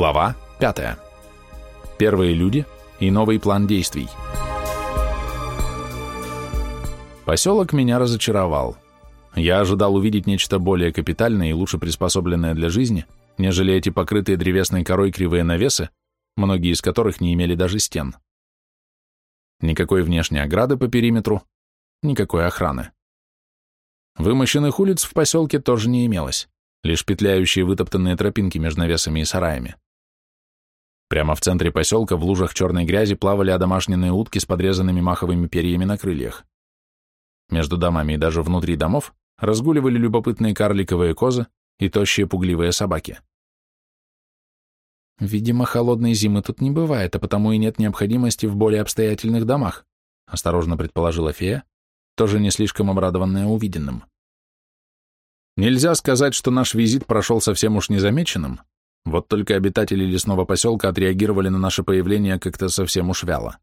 Глава 5. Первые люди и новый план действий. Поселок меня разочаровал. Я ожидал увидеть нечто более капитальное и лучше приспособленное для жизни, нежели эти покрытые древесной корой кривые навесы, многие из которых не имели даже стен. Никакой внешней ограды по периметру, никакой охраны. Вымощенных улиц в поселке тоже не имелось, лишь петляющие вытоптанные тропинки между навесами и сараями. Прямо в центре поселка в лужах черной грязи плавали одомашненные утки с подрезанными маховыми перьями на крыльях. Между домами и даже внутри домов разгуливали любопытные карликовые козы и тощие пугливые собаки. «Видимо, холодной зимы тут не бывает, а потому и нет необходимости в более обстоятельных домах», осторожно предположила фея, тоже не слишком обрадованная увиденным. Нельзя сказать, что наш визит прошел совсем уж незамеченным, вот только обитатели лесного поселка отреагировали на наше появление как-то совсем уж вяло.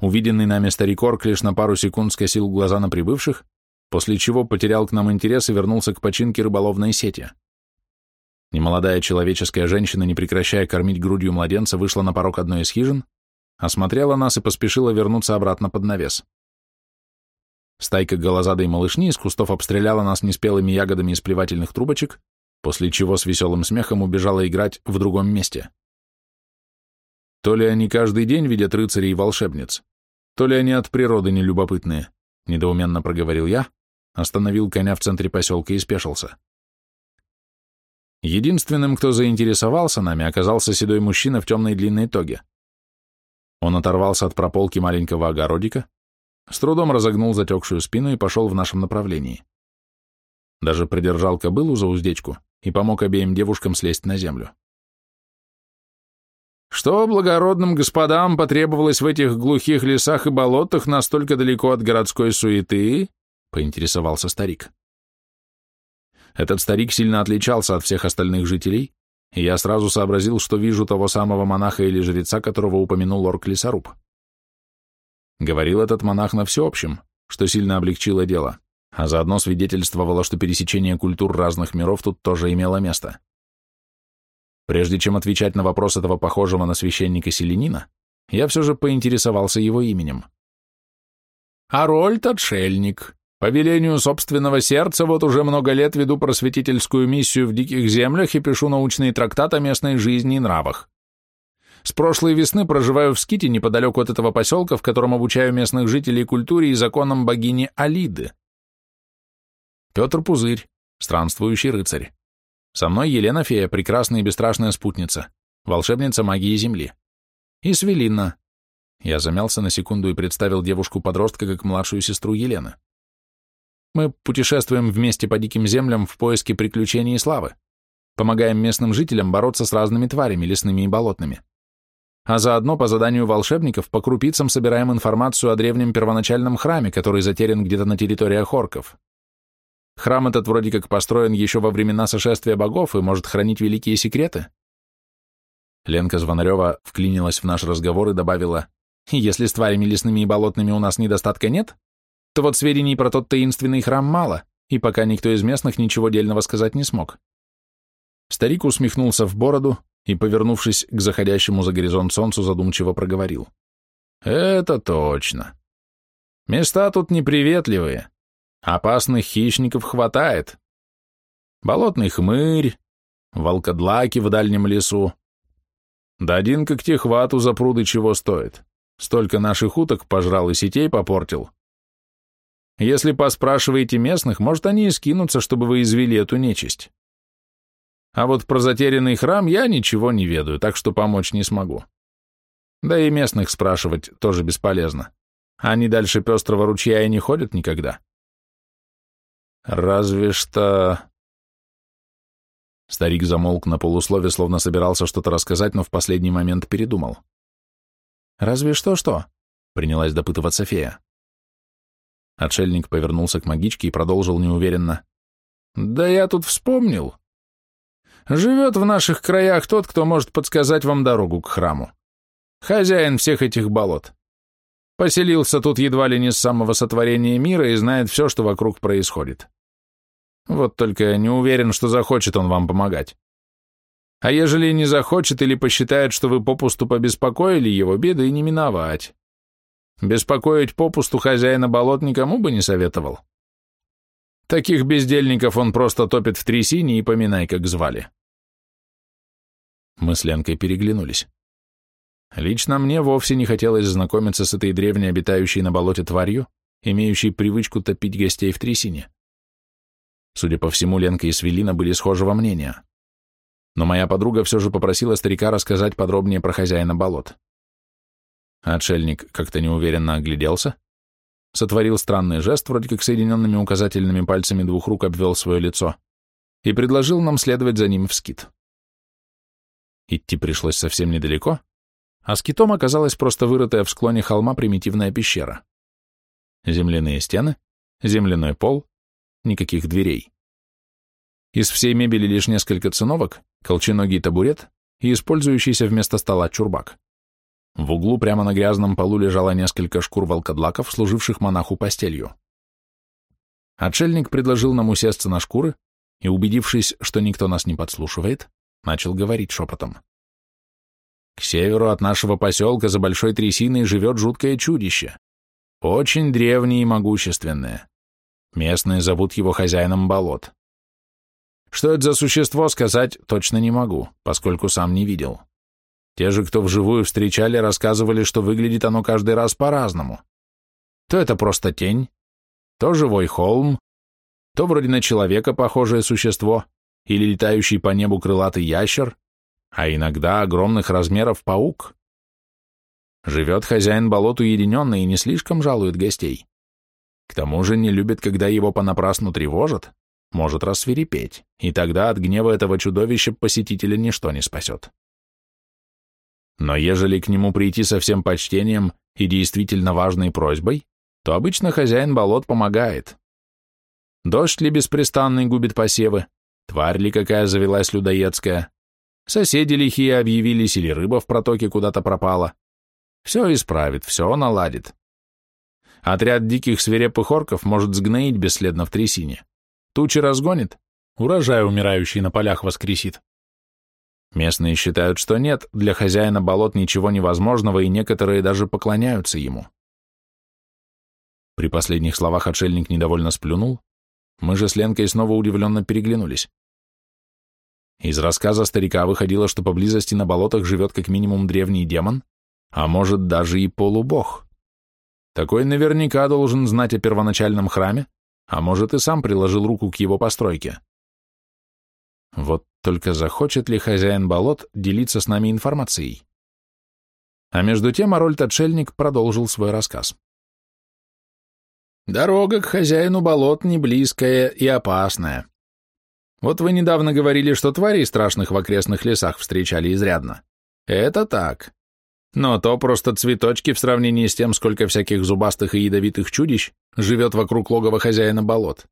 Увиденный нами старик Орк лишь на пару секунд скосил глаза на прибывших, после чего потерял к нам интерес и вернулся к починке рыболовной сети. Немолодая человеческая женщина, не прекращая кормить грудью младенца, вышла на порог одной из хижин, осмотрела нас и поспешила вернуться обратно под навес. Стайка голозадой малышни из кустов обстреляла нас неспелыми ягодами из плевательных трубочек, после чего с веселым смехом убежала играть в другом месте. То ли они каждый день видят рыцарей и волшебниц, то ли они от природы нелюбопытные, недоуменно проговорил я, остановил коня в центре поселка и спешился. Единственным, кто заинтересовался нами, оказался седой мужчина в темной длинной тоге. Он оторвался от прополки маленького огородика, с трудом разогнул затекшую спину и пошел в нашем направлении. Даже придержал кобылу за уздечку и помог обеим девушкам слезть на землю. Что благородным господам потребовалось в этих глухих лесах и болотах настолько далеко от городской суеты? поинтересовался старик. Этот старик сильно отличался от всех остальных жителей, и я сразу сообразил, что вижу того самого монаха или жреца, которого упомянул орк Лесоруб. Говорил этот монах на всеобщем, что сильно облегчило дело, а заодно свидетельствовало, что пересечение культур разных миров тут тоже имело место. Прежде чем отвечать на вопрос этого похожего на священника селенина, я все же поинтересовался его именем. «Арольд Отшельник. По велению собственного сердца вот уже много лет веду просветительскую миссию в диких землях и пишу научные трактаты о местной жизни и нравах. С прошлой весны проживаю в Ските неподалеку от этого поселка, в котором обучаю местных жителей культуре и законам богини Алиды. Петр Пузырь, странствующий рыцарь. Со мной Елена Фея, прекрасная и бесстрашная спутница, волшебница магии Земли. И Свелинна. Я замялся на секунду и представил девушку-подростка как младшую сестру Елены. Мы путешествуем вместе по диким землям в поиске приключений и славы. Помогаем местным жителям бороться с разными тварями, лесными и болотными а заодно по заданию волшебников по крупицам собираем информацию о древнем первоначальном храме, который затерян где-то на территориях орков. Храм этот вроде как построен еще во времена сошествия богов и может хранить великие секреты. Ленка Звонарева вклинилась в наш разговор и добавила, «Если с тварями лесными и болотными у нас недостатка нет, то вот сведений про тот таинственный храм мало, и пока никто из местных ничего дельного сказать не смог». Старик усмехнулся в бороду, и, повернувшись к заходящему за горизонт солнцу, задумчиво проговорил. «Это точно. Места тут неприветливые. Опасных хищников хватает. Болотный хмырь, волкодлаки в дальнем лесу. Да один когтехват у запруды чего стоит. Столько наших уток пожрал и сетей попортил. Если поспрашиваете местных, может, они и скинутся, чтобы вы извели эту нечисть. А вот про затерянный храм я ничего не ведаю, так что помочь не смогу. Да и местных спрашивать тоже бесполезно. Они дальше пестрого ручья и не ходят никогда. Разве что... Старик замолк на полуслове, словно собирался что-то рассказать, но в последний момент передумал. «Разве что-что?» — принялась допытываться фея. Отшельник повернулся к магичке и продолжил неуверенно. «Да я тут вспомнил. Живет в наших краях тот, кто может подсказать вам дорогу к храму. Хозяин всех этих болот. Поселился тут едва ли не с самого сотворения мира и знает все, что вокруг происходит. Вот только не уверен, что захочет он вам помогать. А ежели не захочет или посчитает, что вы попусту побеспокоили его, беды не миновать. Беспокоить попусту хозяина болот никому бы не советовал. Таких бездельников он просто топит в трясине и поминай, как звали. Мы с Ленкой переглянулись. Лично мне вовсе не хотелось знакомиться с этой древней обитающей на болоте тварью, имеющей привычку топить гостей в трясине. Судя по всему, Ленка и Свелина были схожего мнения но моя подруга все же попросила старика рассказать подробнее про хозяина болот. Отшельник как-то неуверенно огляделся, сотворил странный жест, вроде как соединенными указательными пальцами двух рук обвел свое лицо, и предложил нам следовать за ним в скит. Идти пришлось совсем недалеко, а скитом оказалась просто вырытая в склоне холма примитивная пещера. Земляные стены, земляной пол, никаких дверей. Из всей мебели лишь несколько циновок, колченогий табурет и использующийся вместо стола чурбак. В углу прямо на грязном полу лежало несколько шкур волкодлаков, служивших монаху постелью. Отшельник предложил нам усесться на шкуры и, убедившись, что никто нас не подслушивает, начал говорить шепотом. К северу от нашего поселка за большой трясиной живет жуткое чудище. Очень древнее и могущественное. Местные зовут его хозяином болот. Что это за существо, сказать точно не могу, поскольку сам не видел. Те же, кто вживую встречали, рассказывали, что выглядит оно каждый раз по-разному. То это просто тень, то живой холм, то вроде на человека похожее существо, или летающий по небу крылатый ящер, а иногда огромных размеров паук. Живет хозяин болот уединенно и не слишком жалует гостей. К тому же не любит, когда его понапрасну тревожат, может рассверепеть, и тогда от гнева этого чудовища посетителя ничто не спасет. Но ежели к нему прийти со всем почтением и действительно важной просьбой, то обычно хозяин болот помогает. Дождь ли беспрестанный губит посевы, тварь ли какая завелась людоедская, соседи лихие объявились или рыба в протоке куда-то пропала. Все исправит, все наладит. Отряд диких свирепых орков может сгноить бесследно в трясине. Тучи разгонит, урожай умирающий на полях воскресит. Местные считают, что нет, для хозяина болот ничего невозможного, и некоторые даже поклоняются ему. При последних словах отшельник недовольно сплюнул, мы же с Ленкой снова удивленно переглянулись. Из рассказа старика выходило, что поблизости на болотах живет как минимум древний демон, а может даже и полубог. Такой наверняка должен знать о первоначальном храме, а может и сам приложил руку к его постройке. Вот только захочет ли хозяин болот делиться с нами информацией? А между тем Арольд-отшельник продолжил свой рассказ. Дорога к хозяину болот не близкая и опасная. Вот вы недавно говорили, что тварей страшных в окрестных лесах встречали изрядно. Это так. Но то просто цветочки в сравнении с тем, сколько всяких зубастых и ядовитых чудищ живет вокруг логова хозяина болот.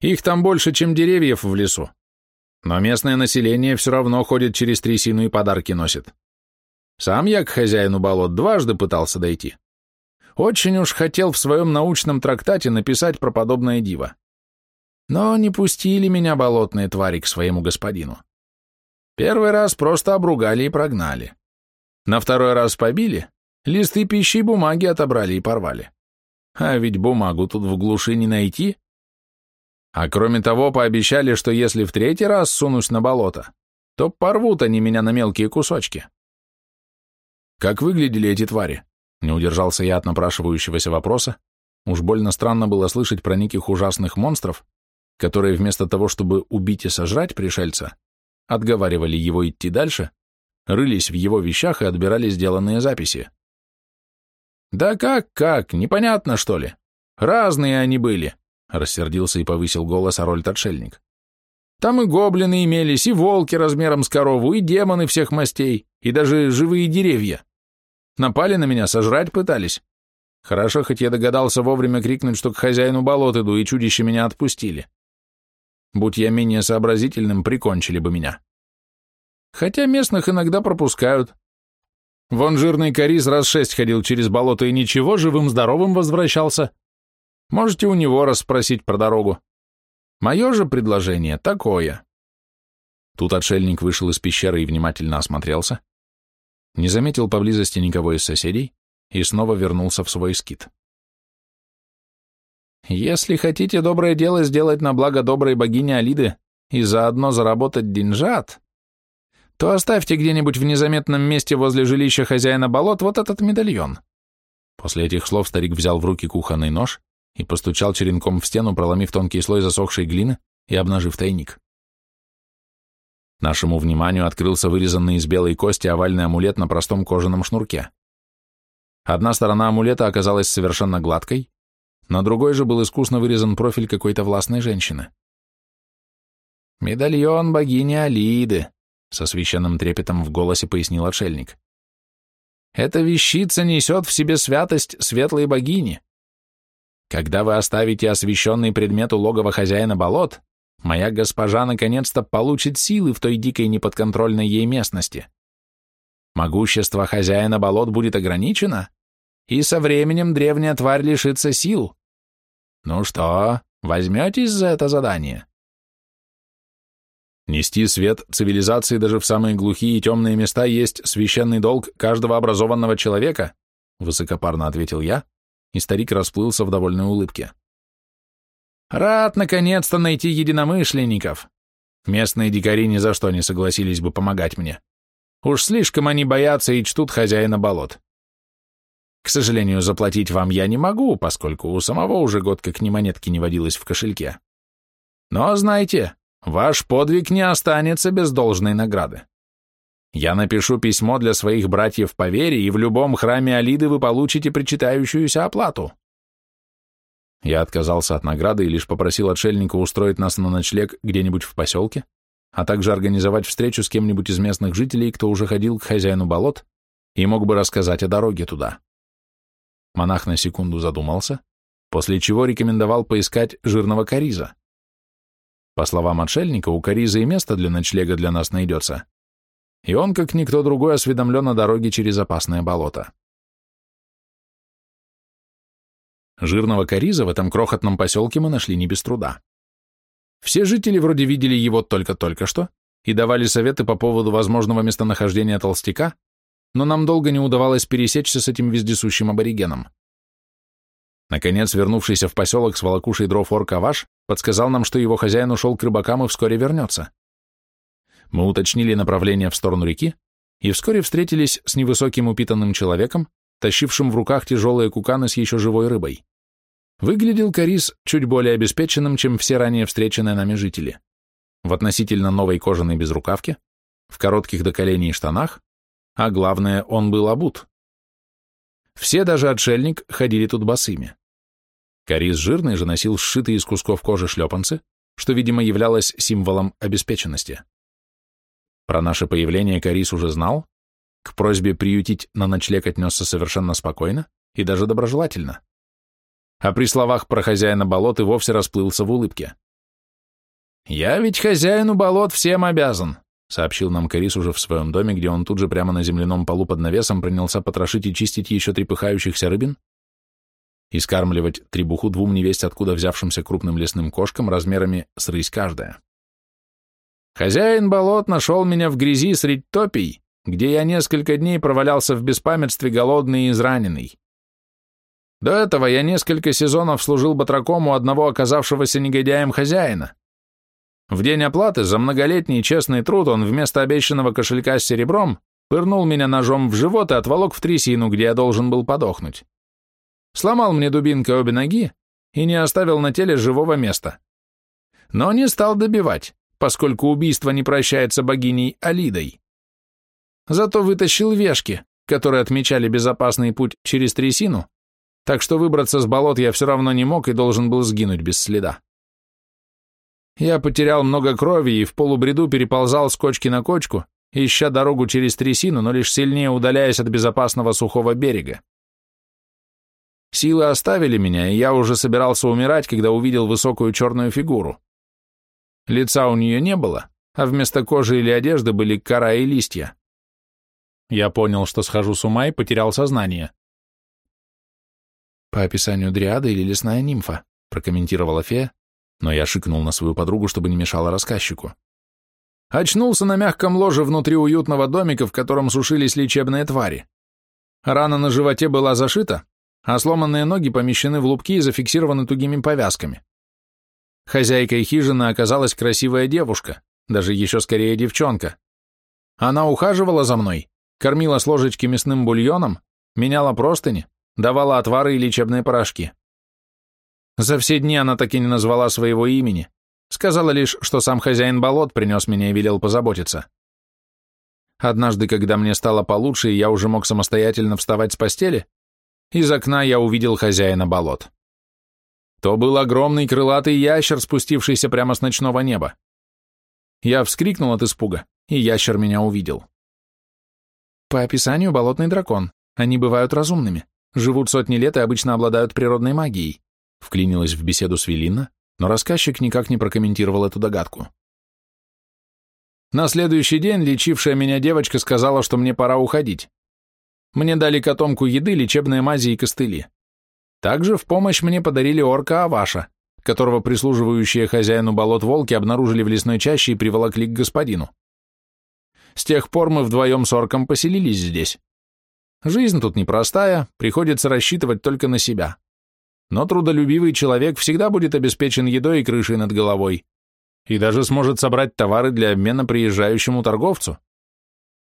Их там больше, чем деревьев в лесу. Но местное население все равно ходит через трясину и подарки носит. Сам я к хозяину болот дважды пытался дойти. Очень уж хотел в своем научном трактате написать про подобное диво. Но не пустили меня болотные твари к своему господину. Первый раз просто обругали и прогнали. На второй раз побили, листы пищи и бумаги отобрали и порвали. А ведь бумагу тут в глуши не найти. А кроме того, пообещали, что если в третий раз сунусь на болото, то порвут они меня на мелкие кусочки. Как выглядели эти твари? Не удержался я от напрашивающегося вопроса. Уж больно странно было слышать про неких ужасных монстров, которые вместо того, чтобы убить и сожрать пришельца, отговаривали его идти дальше, рылись в его вещах и отбирали сделанные записи. «Да как-как, непонятно, что ли? Разные они были», — рассердился и повысил голос Арольд-отшельник. «Там и гоблины имелись, и волки размером с корову, и демоны всех мастей, и даже живые деревья. Напали на меня, сожрать пытались. Хорошо, хоть я догадался вовремя крикнуть, что к хозяину болот иду, и чудище меня отпустили. Будь я менее сообразительным, прикончили бы меня. Хотя местных иногда пропускают. Вон жирный корис раз шесть ходил через болото и ничего, живым-здоровым возвращался. Можете у него расспросить про дорогу. Мое же предложение такое. Тут отшельник вышел из пещеры и внимательно осмотрелся, не заметил поблизости никого из соседей и снова вернулся в свой скит. «Если хотите доброе дело сделать на благо доброй богини Алиды и заодно заработать деньжат, то оставьте где-нибудь в незаметном месте возле жилища хозяина болот вот этот медальон». После этих слов старик взял в руки кухонный нож и постучал черенком в стену, проломив тонкий слой засохшей глины и обнажив тайник. Нашему вниманию открылся вырезанный из белой кости овальный амулет на простом кожаном шнурке. Одна сторона амулета оказалась совершенно гладкой, на другой же был искусно вырезан профиль какой-то властной женщины. «Медальон богини Алиды», — со священным трепетом в голосе пояснил отшельник. «Эта вещица несет в себе святость светлой богини. Когда вы оставите освященный предмет у логова хозяина болот, моя госпожа наконец-то получит силы в той дикой неподконтрольной ей местности. Могущество хозяина болот будет ограничено, и со временем древняя тварь лишится сил. Ну что, возьметесь за это задание? Нести свет цивилизации даже в самые глухие и темные места есть священный долг каждого образованного человека, высокопарно ответил я, и старик расплылся в довольной улыбке. Рад наконец-то найти единомышленников. Местные дикари ни за что не согласились бы помогать мне. Уж слишком они боятся и чтут хозяина болот. К сожалению, заплатить вам я не могу, поскольку у самого уже год как ни монетки не водилось в кошельке. Но знайте, ваш подвиг не останется без должной награды. Я напишу письмо для своих братьев по вере, и в любом храме Алиды вы получите причитающуюся оплату. Я отказался от награды и лишь попросил отшельника устроить нас на ночлег где-нибудь в поселке, а также организовать встречу с кем-нибудь из местных жителей, кто уже ходил к хозяину болот и мог бы рассказать о дороге туда. Монах на секунду задумался, после чего рекомендовал поискать жирного кориза. По словам отшельника, у кориза и место для ночлега для нас найдется, и он, как никто другой, осведомлен о дороге через опасное болото. Жирного кориза в этом крохотном поселке мы нашли не без труда. Все жители вроде видели его только-только что и давали советы по поводу возможного местонахождения толстяка, но нам долго не удавалось пересечься с этим вездесущим аборигеном. Наконец, вернувшийся в поселок с волокушей дров Оркаваш подсказал нам, что его хозяин ушел к рыбакам и вскоре вернется. Мы уточнили направление в сторону реки и вскоре встретились с невысоким упитанным человеком, тащившим в руках тяжелые куканы с еще живой рыбой. Выглядел Карис чуть более обеспеченным, чем все ранее встреченные нами жители. В относительно новой кожаной безрукавке, в коротких до коленей штанах, а главное, он был обут. Все, даже отшельник, ходили тут босыми. Карис жирный же носил сшитые из кусков кожи шлепанцы, что, видимо, являлось символом обеспеченности. Про наше появление Карис уже знал, к просьбе приютить на ночлег отнесся совершенно спокойно и даже доброжелательно а при словах про хозяина болот и вовсе расплылся в улыбке. «Я ведь хозяину болот всем обязан», сообщил нам Карис уже в своем доме, где он тут же прямо на земляном полу под навесом принялся потрошить и чистить еще трепыхающихся рыбин и скармливать требуху двум невесть откуда взявшимся крупным лесным кошкам размерами с рысь каждая. Хозяин болот нашел меня в грязи средь топий, где я несколько дней провалялся в беспамятстве голодный и израненный. До этого я несколько сезонов служил батраком у одного оказавшегося негодяем хозяина. В день оплаты за многолетний честный труд он вместо обещанного кошелька с серебром пырнул меня ножом в живот и отволок в трясину, где я должен был подохнуть. Сломал мне дубинкой обе ноги и не оставил на теле живого места. Но не стал добивать, поскольку убийство не прощается богиней Алидой. Зато вытащил вешки, которые отмечали безопасный путь через трясину, так что выбраться с болот я все равно не мог и должен был сгинуть без следа. Я потерял много крови и в полубреду переползал с кочки на кочку, ища дорогу через трясину, но лишь сильнее удаляясь от безопасного сухого берега. Силы оставили меня, и я уже собирался умирать, когда увидел высокую черную фигуру. Лица у нее не было, а вместо кожи или одежды были кора и листья. Я понял, что схожу с ума и потерял сознание. «По описанию дриада или лесная нимфа», прокомментировала фея, но я шикнул на свою подругу, чтобы не мешала рассказчику. Очнулся на мягком ложе внутри уютного домика, в котором сушились лечебные твари. Рана на животе была зашита, а сломанные ноги помещены в лупки и зафиксированы тугими повязками. Хозяйкой хижины оказалась красивая девушка, даже еще скорее девчонка. Она ухаживала за мной, кормила с ложечки мясным бульоном, меняла простыни, давала отвары и лечебные порошки. За все дни она так и не назвала своего имени, сказала лишь, что сам хозяин болот принес меня и велел позаботиться. Однажды, когда мне стало получше, и я уже мог самостоятельно вставать с постели, из окна я увидел хозяина болот. То был огромный крылатый ящер, спустившийся прямо с ночного неба. Я вскрикнул от испуга, и ящер меня увидел. По описанию болотный дракон. Они бывают разумными, живут сотни лет и обычно обладают природной магией. Вклинилась в беседу Свелина, но рассказчик никак не прокомментировал эту догадку. На следующий день лечившая меня девочка сказала, что мне пора уходить. Мне дали котомку еды, лечебные мази и костыли. Также в помощь мне подарили орка Аваша, которого прислуживающие хозяину болот волки обнаружили в лесной чаще и приволокли к господину. С тех пор мы вдвоем с орком поселились здесь. Жизнь тут непростая, приходится рассчитывать только на себя. Но трудолюбивый человек всегда будет обеспечен едой и крышей над головой и даже сможет собрать товары для обмена приезжающему торговцу.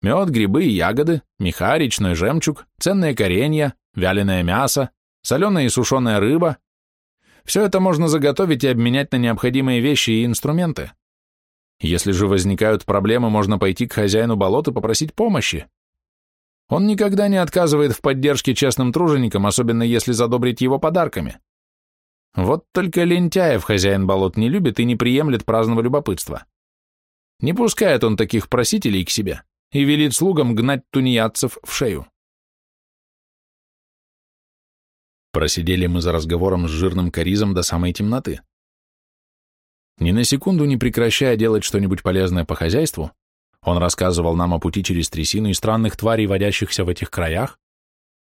Мед, грибы и ягоды, меха, речной жемчуг, ценные коренья, вяленое мясо, соленая и сушеная рыба. Все это можно заготовить и обменять на необходимые вещи и инструменты. Если же возникают проблемы, можно пойти к хозяину болот и попросить помощи. Он никогда не отказывает в поддержке честным труженикам, особенно если задобрить его подарками. Вот только лентяев хозяин болот не любит и не приемлет праздного любопытства. Не пускает он таких просителей к себе и велит слугам гнать тунеядцев в шею. Просидели мы за разговором с жирным коризом до самой темноты. Ни на секунду не прекращая делать что-нибудь полезное по хозяйству, он рассказывал нам о пути через трясину и странных тварей, водящихся в этих краях,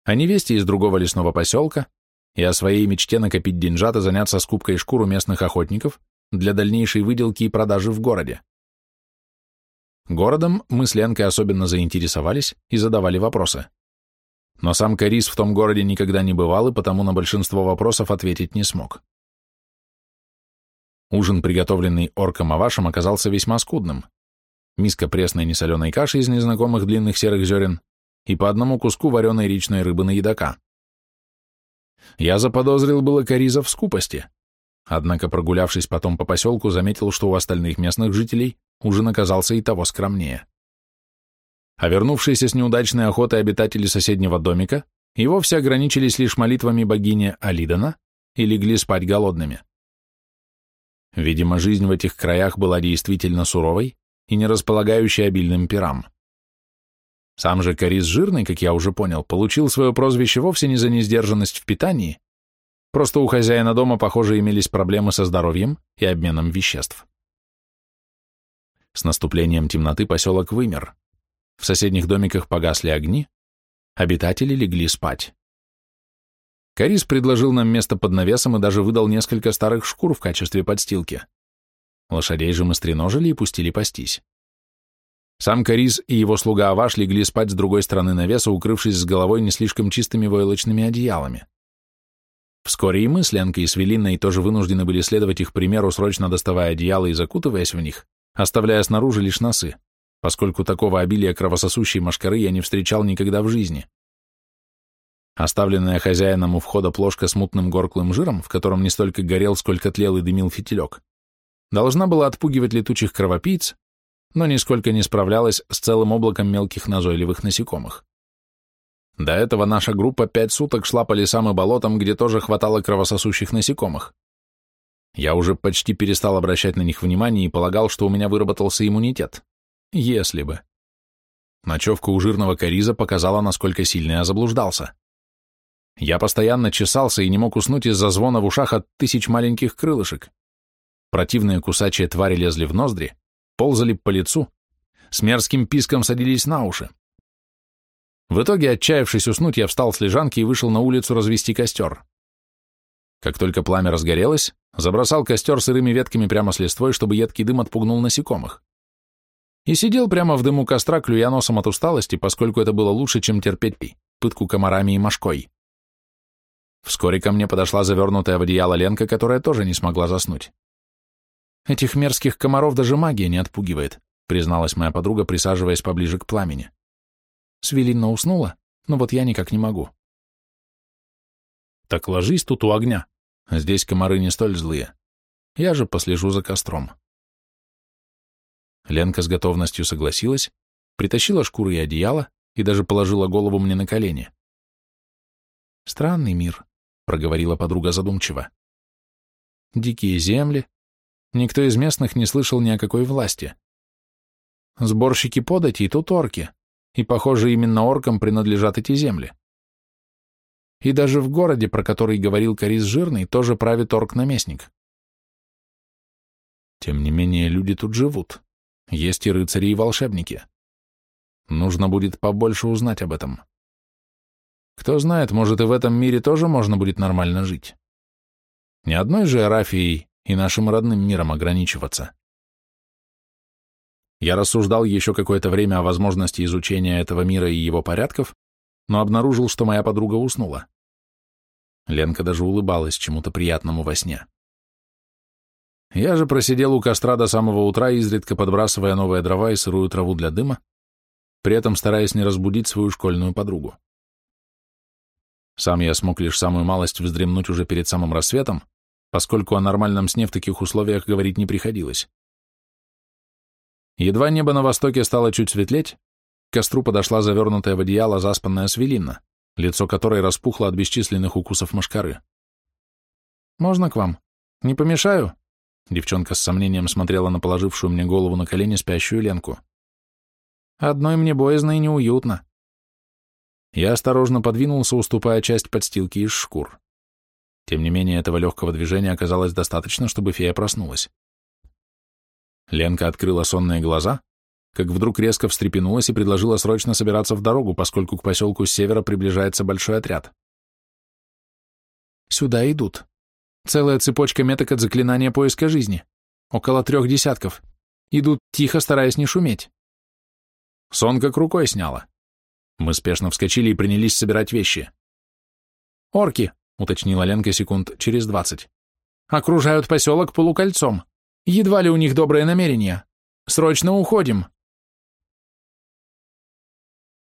о невесте из другого лесного поселка и о своей мечте накопить деньжат и заняться скупкой шкуру местных охотников для дальнейшей выделки и продажи в городе. Городом мы с Ленкой особенно заинтересовались и задавали вопросы. Но сам Карис в том городе никогда не бывал и потому на большинство вопросов ответить не смог. Ужин, приготовленный орком Авашем, оказался весьма скудным. Миска пресной несоленой каши из незнакомых длинных серых зерен и по одному куску вареной речной рыбы на едока. Я заподозрил было Кариза в скупости, однако, прогулявшись потом по поселку, заметил, что у остальных местных жителей ужин оказался и того скромнее. А вернувшиеся с неудачной охоты обитатели соседнего домика и вовсе ограничились лишь молитвами богини Алидана и легли спать голодными. Видимо, жизнь в этих краях была действительно суровой и не располагающей обильным пирам. Сам же Корис Жирный, как я уже понял, получил свое прозвище вовсе не за несдержанность в питании, просто у хозяина дома, похоже, имелись проблемы со здоровьем и обменом веществ. С наступлением темноты поселок вымер. В соседних домиках погасли огни, обитатели легли спать. Карис предложил нам место под навесом и даже выдал несколько старых шкур в качестве подстилки. Лошадей же мы стреножили и пустили пастись. Сам Карис и его слуга Аваш легли спать с другой стороны навеса, укрывшись с головой не слишком чистыми войлочными одеялами. Вскоре и мы с Ленкой и с Велиной тоже вынуждены были следовать их примеру, срочно доставая одеяла и закутываясь в них, оставляя снаружи лишь носы, поскольку такого обилия кровососущей машкары я не встречал никогда в жизни. Оставленная хозяином у входа плошка с мутным горклым жиром, в котором не столько горел, сколько тлел и дымил фитилек, должна была отпугивать летучих кровопийц, но нисколько не справлялась с целым облаком мелких назойливых насекомых. До этого наша группа пять суток шла по лесам и болотам, где тоже хватало кровососущих насекомых. Я уже почти перестал обращать на них внимание и полагал, что у меня выработался иммунитет. Если бы. Ночевка у жирного кориза показала, насколько сильно я заблуждался. Я постоянно чесался и не мог уснуть из-за звона в ушах от тысяч маленьких крылышек. Противные кусачие твари лезли в ноздри, ползали по лицу, с мерзким писком садились на уши. В итоге, отчаявшись уснуть, я встал с лежанки и вышел на улицу развести костер. Как только пламя разгорелось, забросал костер сырыми ветками прямо с листвой, чтобы едкий дым отпугнул насекомых. и сидел прямо в дыму костра, клюя носом от усталости, поскольку это было лучше, чем терпеть пытку комарами и мошкой. Вскоре ко мне подошла завернутая в одеяло Ленка, которая тоже не смогла заснуть. «Этих мерзких комаров даже магия не отпугивает», призналась моя подруга, присаживаясь поближе к пламени. Свелинна уснула, но вот я никак не могу. «Так ложись тут у огня. Здесь комары не столь злые. Я же послежу за костром». Ленка с готовностью согласилась, притащила шкуры и одеяло и даже положила голову мне на колени. «Странный мир», — проговорила подруга задумчиво. «Дикие земли. Никто из местных не слышал ни о какой власти. Сборщики подати тут орки, и, похоже, именно оркам принадлежат эти земли. И даже в городе, про который говорил Корис Жирный, тоже правит орк-наместник. Тем не менее, люди тут живут. Есть и рыцари, и волшебники. Нужно будет побольше узнать об этом. Кто знает, может и в этом мире тоже можно будет нормально жить. Ни одной же Арафией и нашим родным миром ограничиваться. Я рассуждал еще какое-то время о возможности изучения этого мира и его порядков, но обнаружил, что моя подруга уснула. Ленка даже улыбалась чему-то приятному во сне. Я же просидел у костра до самого утра, изредка подбрасывая новые дрова и сырую траву для дыма, при этом стараясь не разбудить свою школьную подругу. Сам я смог лишь самую малость вздремнуть уже перед самым рассветом, поскольку о нормальном сне в таких условиях говорить не приходилось. Едва небо на востоке стало чуть светлеть, к костру подошла завернутая в одеяло заспанная свелинна, лицо которой распухло от бесчисленных укусов мошкары. «Можно к вам? Не помешаю?» Девчонка с сомнением смотрела на положившую мне голову на колени спящую Ленку. «Одной мне боязно и неуютно». Я осторожно подвинулся, уступая часть подстилки из шкур. Тем не менее, этого легкого движения оказалось достаточно, чтобы фея проснулась. Ленка открыла сонные глаза, как вдруг резко встрепенулась и предложила срочно собираться в дорогу, поскольку к поселку с севера приближается большой отряд. «Сюда идут», Целая цепочка меток от заклинания поиска жизни. Около трех десятков. Идут тихо, стараясь не шуметь. Сон как рукой сняла. Мы спешно вскочили и принялись собирать вещи. «Орки», — уточнила Ленка секунд через двадцать, — «окружают поселок полукольцом. Едва ли у них добрые намерения. Срочно уходим.